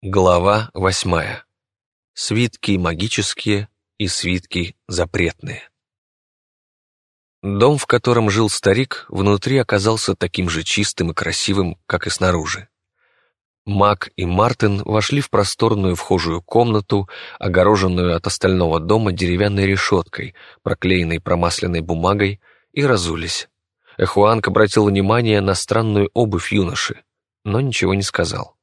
Глава восьмая. Свитки магические и свитки запретные. Дом, в котором жил старик, внутри оказался таким же чистым и красивым, как и снаружи. Мак и Мартин вошли в просторную вхожую комнату, огороженную от остального дома деревянной решеткой, проклеенной промасленной бумагой, и разулись. Эхуанг обратил внимание на странную обувь юноши, но ничего не сказал.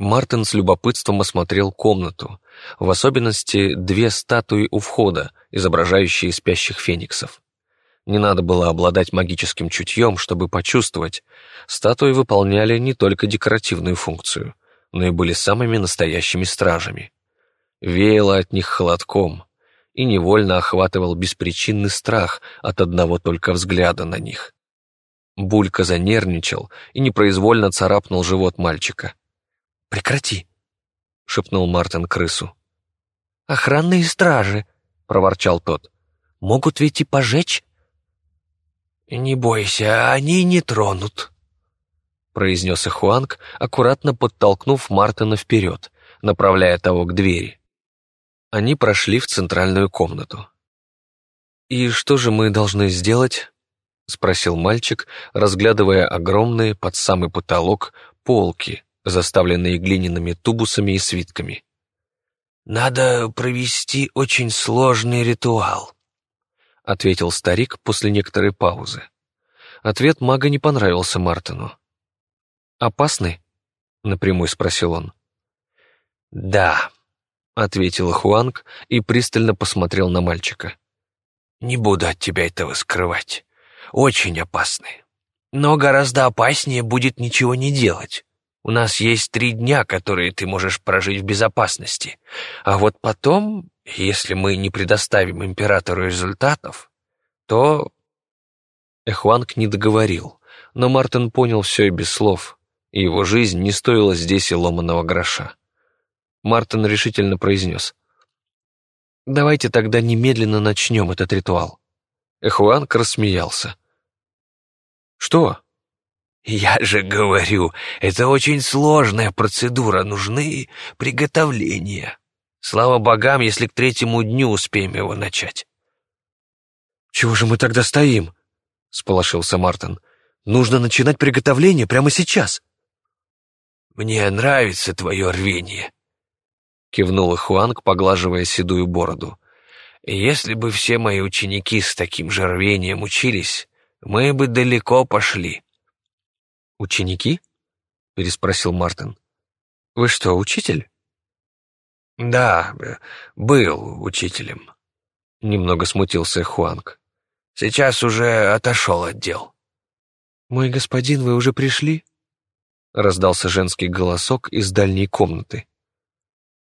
Мартин с любопытством осмотрел комнату, в особенности две статуи у входа, изображающие спящих фениксов. Не надо было обладать магическим чутьем, чтобы почувствовать, статуи выполняли не только декоративную функцию, но и были самыми настоящими стражами. Веяло от них холодком, и невольно охватывал беспричинный страх от одного только взгляда на них. Булька занервничал и непроизвольно царапнул живот мальчика. «Прекрати!» — шепнул Мартин крысу. «Охранные стражи!» — проворчал тот. «Могут ведь и пожечь?» «Не бойся, они не тронут», — произнес Ихуанг, аккуратно подтолкнув Мартина вперед, направляя того к двери. Они прошли в центральную комнату. «И что же мы должны сделать?» — спросил мальчик, разглядывая огромные под самый потолок полки, заставленные глиняными тубусами и свитками. «Надо провести очень сложный ритуал», — ответил старик после некоторой паузы. Ответ мага не понравился Мартину. «Опасный?» — напрямую спросил он. «Да», — ответил Хуанг и пристально посмотрел на мальчика. «Не буду от тебя этого скрывать. Очень опасный. Но гораздо опаснее будет ничего не делать. У нас есть три дня, которые ты можешь прожить в безопасности. А вот потом, если мы не предоставим императору результатов, то...» Эхуанг не договорил, но Мартин понял все и без слов, его жизнь не стоила здесь и ломаного гроша. Мартин решительно произнес. «Давайте тогда немедленно начнем этот ритуал». Эхуанг рассмеялся. «Что?» «Я же говорю, это очень сложная процедура, нужны приготовления. Слава богам, если к третьему дню успеем его начать». «Чего же мы тогда стоим?» — сполошился Мартин. «Нужно начинать приготовление прямо сейчас». «Мне нравится твое рвение», — кивнул Хуанг, поглаживая седую бороду. «Если бы все мои ученики с таким же рвением учились, мы бы далеко пошли». «Ученики?» — переспросил Мартин. «Вы что, учитель?» «Да, был учителем», — немного смутился Хуанг. «Сейчас уже отошел от дел». «Мой господин, вы уже пришли?» — раздался женский голосок из дальней комнаты.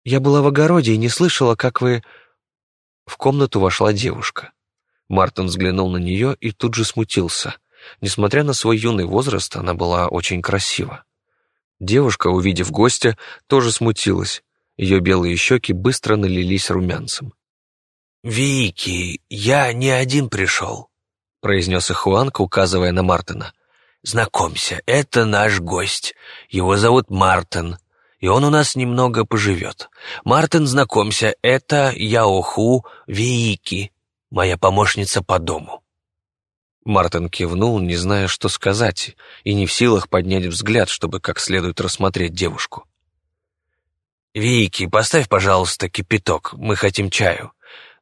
«Я была в огороде и не слышала, как вы...» В комнату вошла девушка. Мартин взглянул на нее и тут же смутился. Несмотря на свой юный возраст, она была очень красива. Девушка, увидев гостя, тоже смутилась. Ее белые щеки быстро налились румянцем. «Вики, я не один пришел», — произнес Ихуанка, указывая на Мартина. «Знакомься, это наш гость. Его зовут Мартин, и он у нас немного поживет. Мартин, знакомься, это Яоху Вики, моя помощница по дому». Мартин кивнул, не зная, что сказать, и не в силах поднять взгляд, чтобы как следует рассмотреть девушку. «Вики, поставь, пожалуйста, кипяток, мы хотим чаю.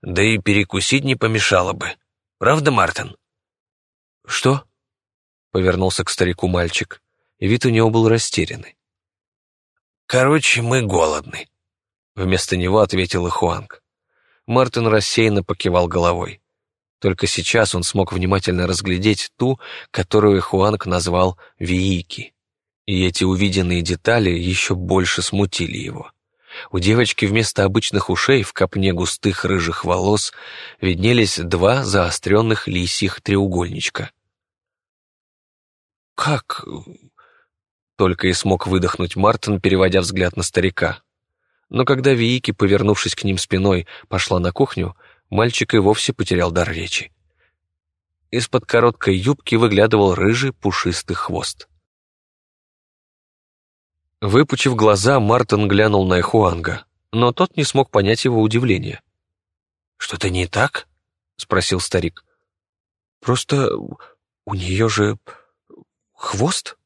Да и перекусить не помешало бы. Правда, Мартин?» «Что?» — повернулся к старику мальчик, вид у него был растерянный. «Короче, мы голодны», — вместо него ответил Ихуанг. Мартин рассеянно покивал головой. Только сейчас он смог внимательно разглядеть ту, которую Хуанг назвал Виики. И эти увиденные детали еще больше смутили его. У девочки вместо обычных ушей в копне густых рыжих волос виднелись два заостренных лисьих треугольничка. «Как?» — только и смог выдохнуть Мартин, переводя взгляд на старика. Но когда Виики, повернувшись к ним спиной, пошла на кухню, мальчик и вовсе потерял дар речи. Из-под короткой юбки выглядывал рыжий пушистый хвост. Выпучив глаза, Мартин глянул на Эхуанга, но тот не смог понять его удивление. «Что-то не так?» — спросил старик. «Просто у нее же хвост?»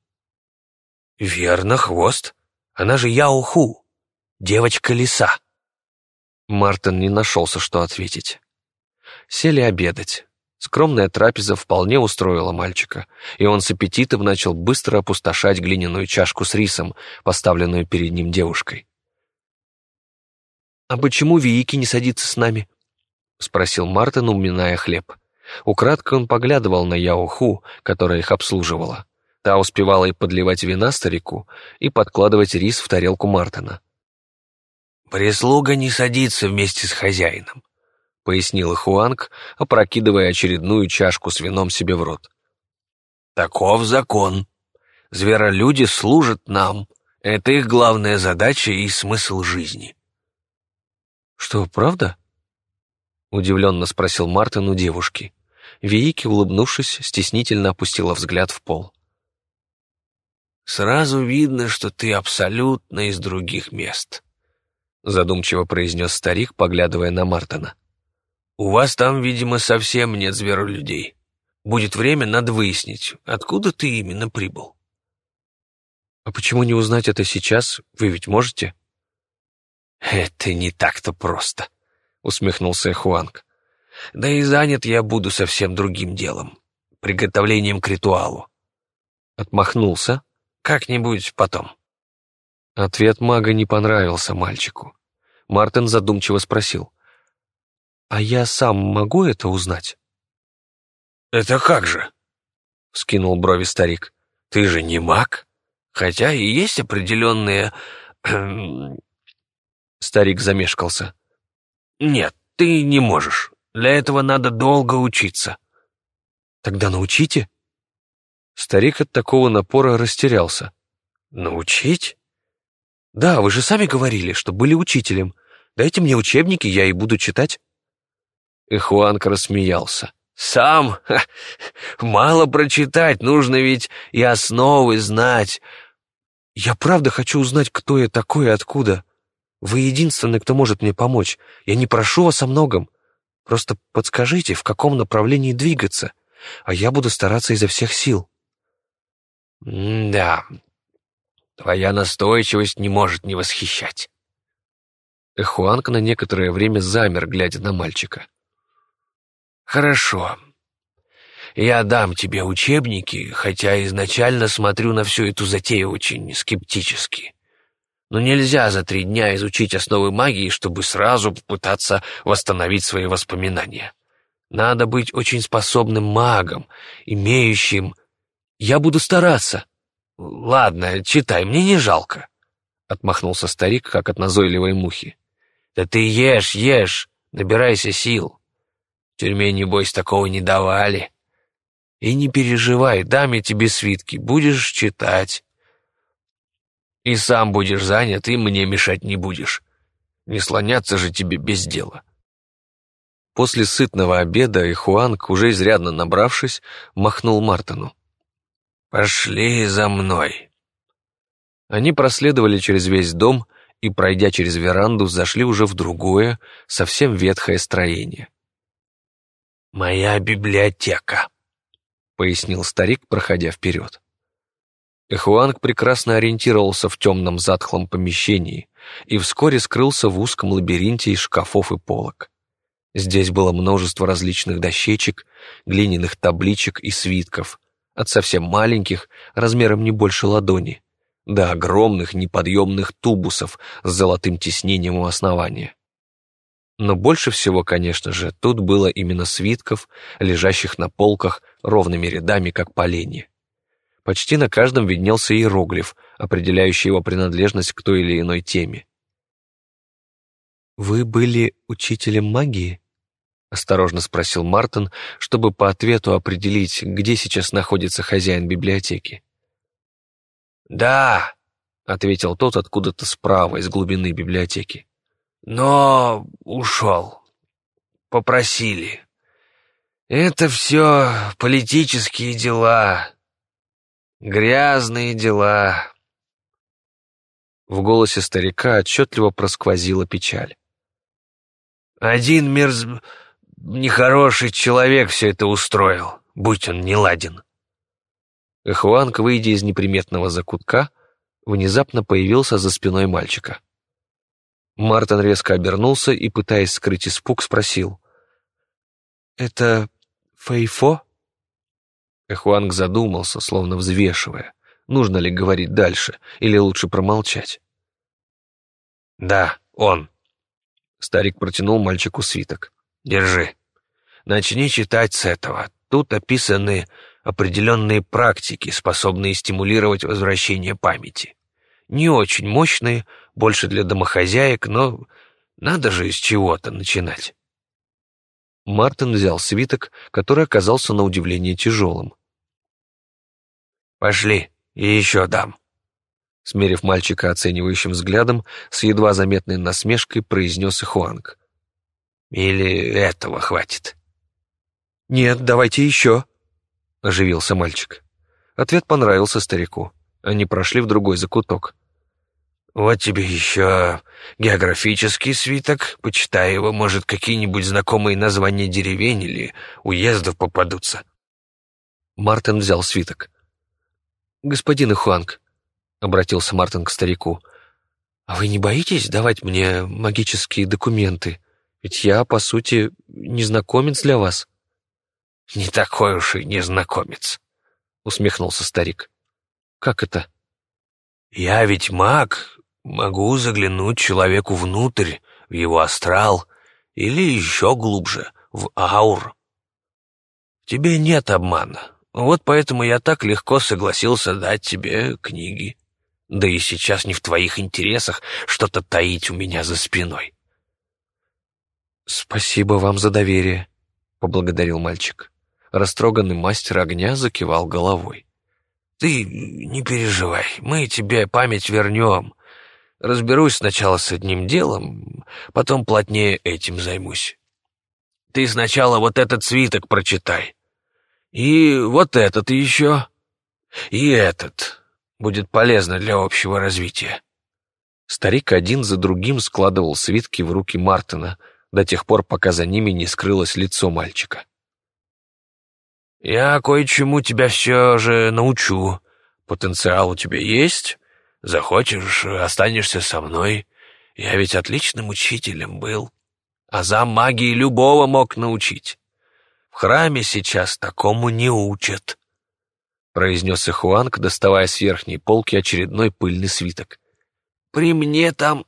«Верно, хвост. Она же Яуху, девочка лиса». Мартин не нашелся, что ответить. Сели обедать. Скромная трапеза вполне устроила мальчика, и он с аппетитом начал быстро опустошать глиняную чашку с рисом, поставленную перед ним девушкой. «А почему Виики не садится с нами?» — спросил Мартин, уминая хлеб. Украдкой он поглядывал на Яоху, которая их обслуживала. Та успевала и подливать вина старику, и подкладывать рис в тарелку Мартина. «Прислуга не садится вместе с хозяином пояснил Хуанг, опрокидывая очередную чашку с вином себе в рот. «Таков закон. Зверолюди служат нам. Это их главная задача и смысл жизни». «Что, правда?» — удивленно спросил Мартин у девушки. Виики, улыбнувшись, стеснительно опустила взгляд в пол. «Сразу видно, что ты абсолютно из других мест», — задумчиво произнес старик, поглядывая на Мартина. У вас там, видимо, совсем нет зверолюдей. Будет время, надо выяснить, откуда ты именно прибыл. А почему не узнать это сейчас? Вы ведь можете? Это не так-то просто, усмехнулся Хуанг. Да и занят я буду совсем другим делом, приготовлением к ритуалу. Отмахнулся. Как-нибудь потом. Ответ мага не понравился мальчику. Мартин задумчиво спросил. «А я сам могу это узнать?» «Это как же?» — скинул брови старик. «Ты же не маг, хотя и есть определенные...» Старик замешкался. «Нет, ты не можешь. Для этого надо долго учиться». «Тогда научите?» Старик от такого напора растерялся. «Научить?» «Да, вы же сами говорили, что были учителем. Дайте мне учебники, я и буду читать». И Хуанг рассмеялся. «Сам? Ха, мало прочитать, нужно ведь и основы знать». «Я правда хочу узнать, кто я такой и откуда. Вы единственный, кто может мне помочь. Я не прошу вас о многом. Просто подскажите, в каком направлении двигаться, а я буду стараться изо всех сил». «Да, твоя настойчивость не может не восхищать». Эхуанг на некоторое время замер, глядя на мальчика. «Хорошо. Я дам тебе учебники, хотя изначально смотрю на всю эту затею очень скептически. Но нельзя за три дня изучить основы магии, чтобы сразу попытаться восстановить свои воспоминания. Надо быть очень способным магом, имеющим... Я буду стараться. Ладно, читай, мне не жалко. Отмахнулся старик, как от назойливой мухи. Да ты ешь, ешь, набирайся сил. В тюрьме, небось, такого не давали. И не переживай, дам я тебе свитки, будешь читать. И сам будешь занят, и мне мешать не будешь. Не слоняться же тебе без дела. После сытного обеда и Хуанг, уже изрядно набравшись, махнул Мартину. «Пошли за мной». Они проследовали через весь дом и, пройдя через веранду, зашли уже в другое, совсем ветхое строение. «Моя библиотека», — пояснил старик, проходя вперед. Эхуанг прекрасно ориентировался в темном затхлом помещении и вскоре скрылся в узком лабиринте из шкафов и полок. Здесь было множество различных дощечек, глиняных табличек и свитков, от совсем маленьких, размером не больше ладони, до огромных неподъемных тубусов с золотым тиснением у основания. Но больше всего, конечно же, тут было именно свитков, лежащих на полках ровными рядами, как поленья. Почти на каждом виднелся иероглиф, определяющий его принадлежность к той или иной теме. «Вы были учителем магии?» — осторожно спросил Мартин, чтобы по ответу определить, где сейчас находится хозяин библиотеки. «Да», — ответил тот откуда-то справа, из глубины библиотеки но ушел. Попросили. Это все политические дела, грязные дела. В голосе старика отчетливо просквозила печаль. «Один мерз... нехороший человек все это устроил, будь он не ладен». Эхуанг, выйдя из неприметного закутка, внезапно появился за спиной мальчика. Мартин резко обернулся и, пытаясь скрыть испуг, спросил. «Это Фейфо?» Эхуанг задумался, словно взвешивая, нужно ли говорить дальше или лучше промолчать. «Да, он». Старик протянул мальчику свиток. «Держи. Начни читать с этого. Тут описаны определенные практики, способные стимулировать возвращение памяти. Не очень мощные, больше для домохозяек, но надо же из чего-то начинать. Мартин взял свиток, который оказался на удивление тяжелым. «Пошли, и еще дам». Смерив мальчика оценивающим взглядом, с едва заметной насмешкой произнес Ихуанг. «Или этого хватит?» «Нет, давайте еще», — оживился мальчик. Ответ понравился старику. Они прошли в другой закуток. «Вот тебе еще географический свиток. Почитай его, может, какие-нибудь знакомые названия деревень или уездов попадутся». Мартин взял свиток. «Господин Ихуанг», — обратился Мартин к старику, — «а вы не боитесь давать мне магические документы? Ведь я, по сути, незнакомец для вас». «Не такой уж и незнакомец», — усмехнулся старик. «Как это?» «Я ведь маг, Могу заглянуть человеку внутрь, в его астрал, или еще глубже, в аур. Тебе нет обмана. Вот поэтому я так легко согласился дать тебе книги. Да и сейчас не в твоих интересах что-то таить у меня за спиной. «Спасибо вам за доверие», — поблагодарил мальчик. Растроганный мастер огня закивал головой. «Ты не переживай, мы тебе память вернем. Разберусь сначала с одним делом, потом плотнее этим займусь. Ты сначала вот этот свиток прочитай. И вот этот еще. И этот. Будет полезно для общего развития. Старик один за другим складывал свитки в руки Мартина до тех пор, пока за ними не скрылось лицо мальчика. «Я кое-чему тебя все же научу. Потенциал у тебя есть, Захочешь, останешься со мной. Я ведь отличным учителем был. А зам магии любого мог научить. В храме сейчас такому не учат. Произнес Ихуанг, доставая с верхней полки очередной пыльный свиток. При мне там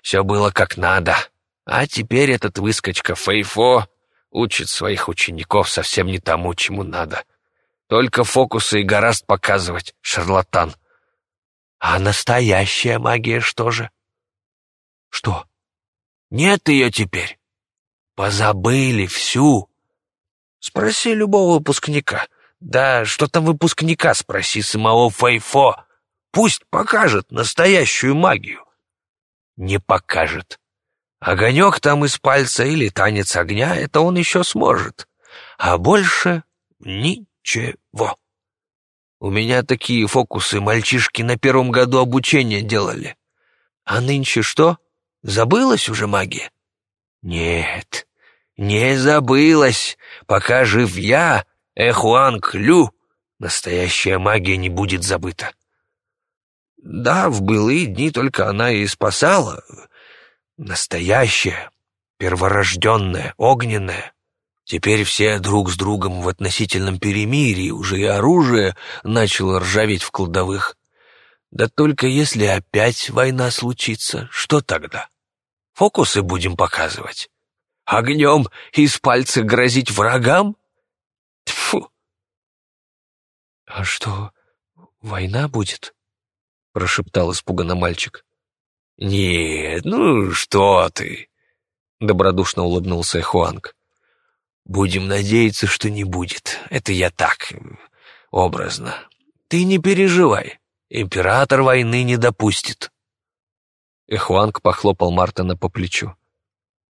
все было как надо. А теперь этот выскочка Фейфо учит своих учеников совсем не тому, чему надо. Только фокусы и гораст показывать, шарлатан. А настоящая магия что же? Что? Нет ее теперь. Позабыли всю. Спроси любого выпускника. Да что там выпускника, спроси самого Фейфо. Пусть покажет настоящую магию. Не покажет. Огонек там из пальца или танец огня, это он еще сможет. А больше ничего. У меня такие фокусы мальчишки на первом году обучения делали. А нынче что? Забылась уже магия? Нет, не забылась. Пока жив я, Эхуанг Лю, настоящая магия не будет забыта. Да, в былые дни только она и спасала. Настоящая, перворожденная, огненная. Теперь все друг с другом в относительном перемирии, уже и оружие начало ржаветь в кладовых. Да только если опять война случится, что тогда? Фокусы будем показывать? Огнем из пальца грозить врагам? Тьфу! — А что, война будет? — прошептал испуганно мальчик. — Нет, ну что ты! — добродушно улыбнулся Эхуанг. Будем надеяться, что не будет. Это я так, образно. Ты не переживай. Император войны не допустит. Эхуанг похлопал Мартина по плечу.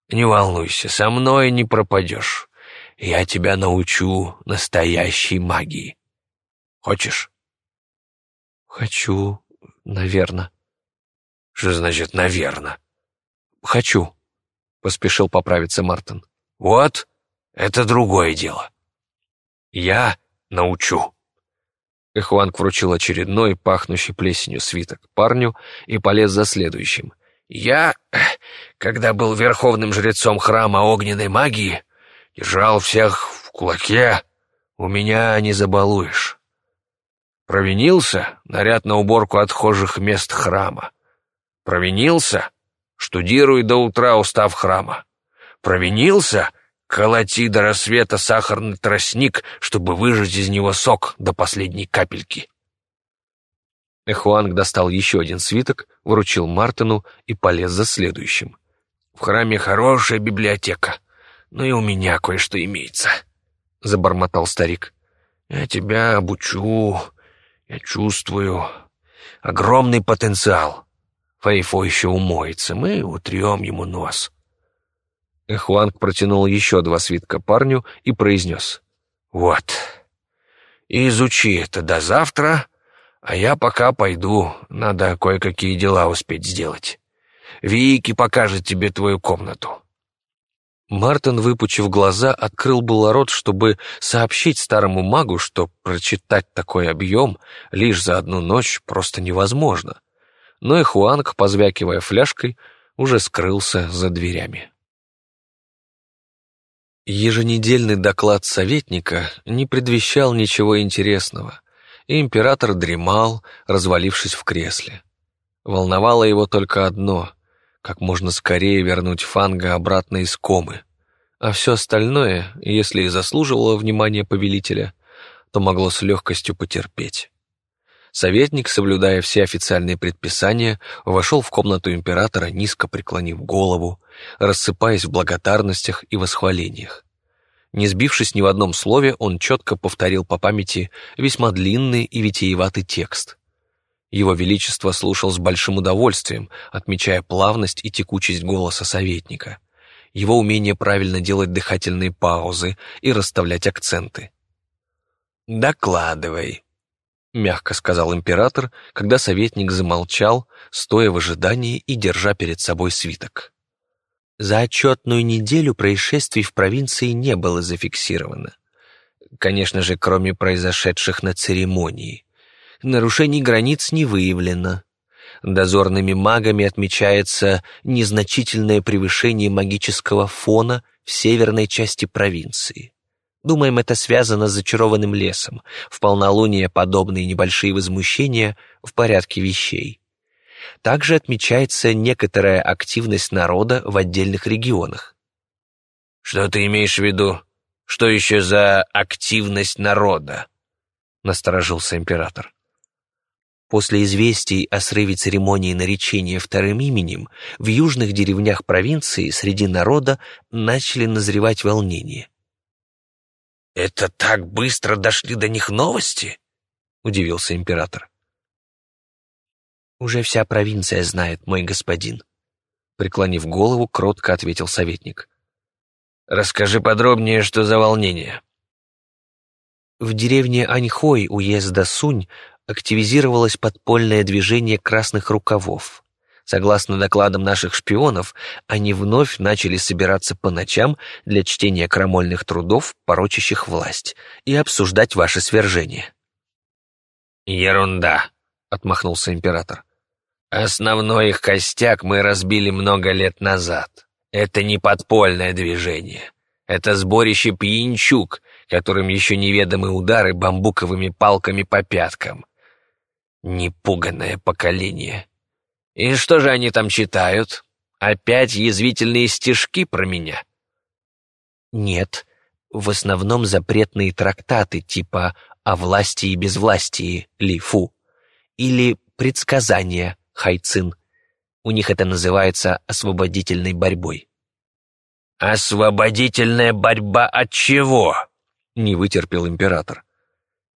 Не волнуйся, со мной не пропадешь. Я тебя научу настоящей магии. Хочешь? Хочу, наверное, «Что значит «наверно»?» «Хочу», — поспешил поправиться Мартин. «Вот, это другое дело. Я научу». Эхуанг вручил очередной, пахнущий плесенью свиток парню и полез за следующим. «Я, когда был верховным жрецом храма огненной магии, держал всех в кулаке. У меня не забалуешь. Провинился — наряд на уборку отхожих мест храма. Провинился — штудируй до утра устав храма. Провинился — колоти до рассвета сахарный тростник, чтобы выжать из него сок до последней капельки. Эхуанг достал еще один свиток, вручил Мартину и полез за следующим. «В храме хорошая библиотека, но и у меня кое-что имеется», — забормотал старик. «Я тебя обучу, я чувствую огромный потенциал. Фейфо еще умоется, мы утрем ему нос». Эхуанг протянул еще два свитка парню и произнес. «Вот, изучи это до завтра, а я пока пойду, надо кое-какие дела успеть сделать. Вики покажет тебе твою комнату». Мартин, выпучив глаза, открыл было рот, чтобы сообщить старому магу, что прочитать такой объем лишь за одну ночь просто невозможно. Но и Хуанг, позвякивая фляжкой, уже скрылся за дверями. Еженедельный доклад советника не предвещал ничего интересного и император дремал, развалившись в кресле. Волновало его только одно — как можно скорее вернуть Фанга обратно из комы. А все остальное, если и заслуживало внимания повелителя, то могло с легкостью потерпеть. Советник, соблюдая все официальные предписания, вошел в комнату императора, низко преклонив голову, рассыпаясь в благодарностях и восхвалениях. Не сбившись ни в одном слове, он четко повторил по памяти весьма длинный и витиеватый текст. Его Величество слушал с большим удовольствием, отмечая плавность и текучесть голоса советника, его умение правильно делать дыхательные паузы и расставлять акценты. «Докладывай», — мягко сказал император, когда советник замолчал, стоя в ожидании и держа перед собой свиток. За отчетную неделю происшествий в провинции не было зафиксировано. Конечно же, кроме произошедших на церемонии. Нарушений границ не выявлено. Дозорными магами отмечается незначительное превышение магического фона в северной части провинции. Думаем, это связано с зачарованным лесом. В полнолуние подобные небольшие возмущения в порядке вещей. Также отмечается некоторая активность народа в отдельных регионах. «Что ты имеешь в виду? Что еще за активность народа?» — насторожился император. После известий о срыве церемонии наречения вторым именем в южных деревнях провинции среди народа начали назревать волнения. «Это так быстро дошли до них новости?» — удивился император. «Уже вся провинция знает, мой господин», — преклонив голову, кротко ответил советник. «Расскажи подробнее, что за волнение». В деревне Аньхой уезда Сунь активизировалось подпольное движение красных рукавов. Согласно докладам наших шпионов, они вновь начали собираться по ночам для чтения крамольных трудов, порочащих власть, и обсуждать ваше свержение. «Ерунда», — отмахнулся император. Основной их костяк мы разбили много лет назад. Это не подпольное движение. Это сборище пьянчук, которым еще неведомы удары бамбуковыми палками по пяткам. Непуганное поколение. И что же они там читают? Опять язвительные стишки про меня? Нет, в основном запретные трактаты типа «О власти и безвластии» Ли Фу или «Предсказания» Хайцин. У них это называется освободительной борьбой. «Освободительная борьба от чего?» — не вытерпел император.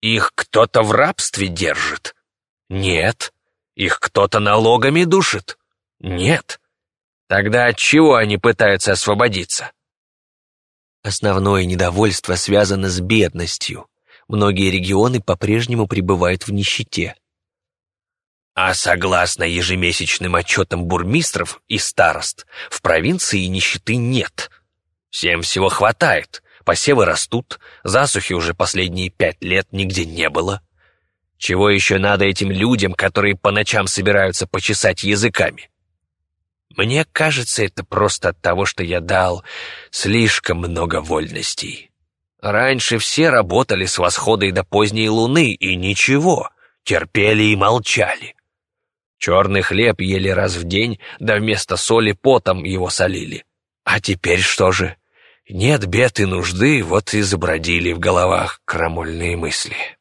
«Их кто-то в рабстве держит?» «Нет. Их кто-то налогами душит?» «Нет. Тогда от чего они пытаются освободиться?» Основное недовольство связано с бедностью. Многие регионы по-прежнему пребывают в нищете. А согласно ежемесячным отчетам бурмистров и старост, в провинции нищеты нет. Всем всего хватает, посевы растут, засухи уже последние пять лет нигде не было. Чего еще надо этим людям, которые по ночам собираются почесать языками? Мне кажется, это просто от того, что я дал слишком много вольностей. Раньше все работали с восхода и до поздней луны, и ничего, терпели и молчали. Черный хлеб ели раз в день, да вместо соли потом его солили. А теперь что же? Нет бед и нужды, вот и забродили в головах крамольные мысли.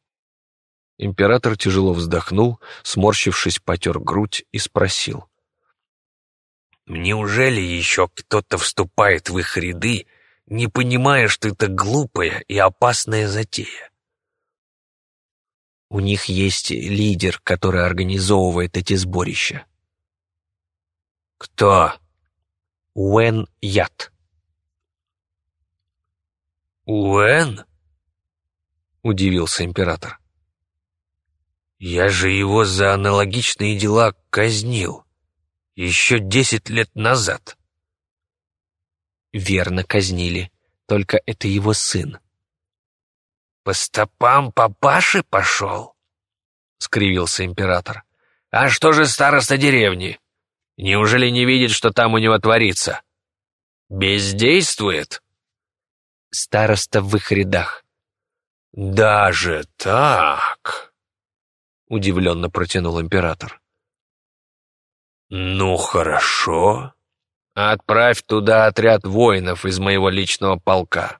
Император тяжело вздохнул, сморщившись, потер грудь и спросил. «Неужели еще кто-то вступает в их ряды, не понимая, что это глупая и опасная затея?» У них есть лидер, который организовывает эти сборища. Кто? Уэн Ят. Уэн? Удивился император. Я же его за аналогичные дела казнил. Еще десять лет назад. Верно казнили, только это его сын. «По стопам папаши пошел?» — скривился император. «А что же староста деревни? Неужели не видит, что там у него творится? Бездействует?» «Староста в их рядах». «Даже так?» — удивленно протянул император. «Ну, хорошо. Отправь туда отряд воинов из моего личного полка.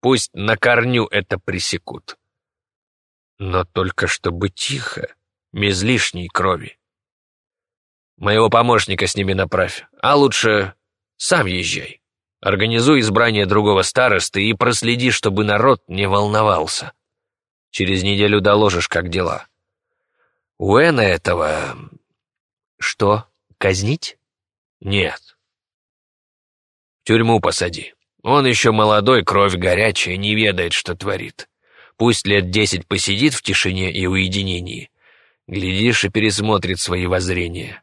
Пусть на корню это пресекут. Но только чтобы тихо, без лишней крови. Моего помощника с ними направь, а лучше сам езжай. Организуй избрание другого старосты и проследи, чтобы народ не волновался. Через неделю доложишь, как дела. Уэна этого... Что, казнить? Нет. В тюрьму посади. Он еще молодой, кровь горячая, не ведает, что творит. Пусть лет десять посидит в тишине и уединении. Глядишь и пересмотрит свои воззрения.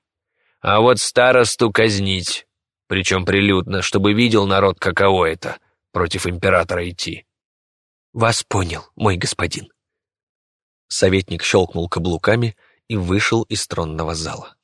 А вот старосту казнить, причем прилюдно, чтобы видел народ, каково это, против императора идти. «Вас понял, мой господин». Советник щелкнул каблуками и вышел из тронного зала.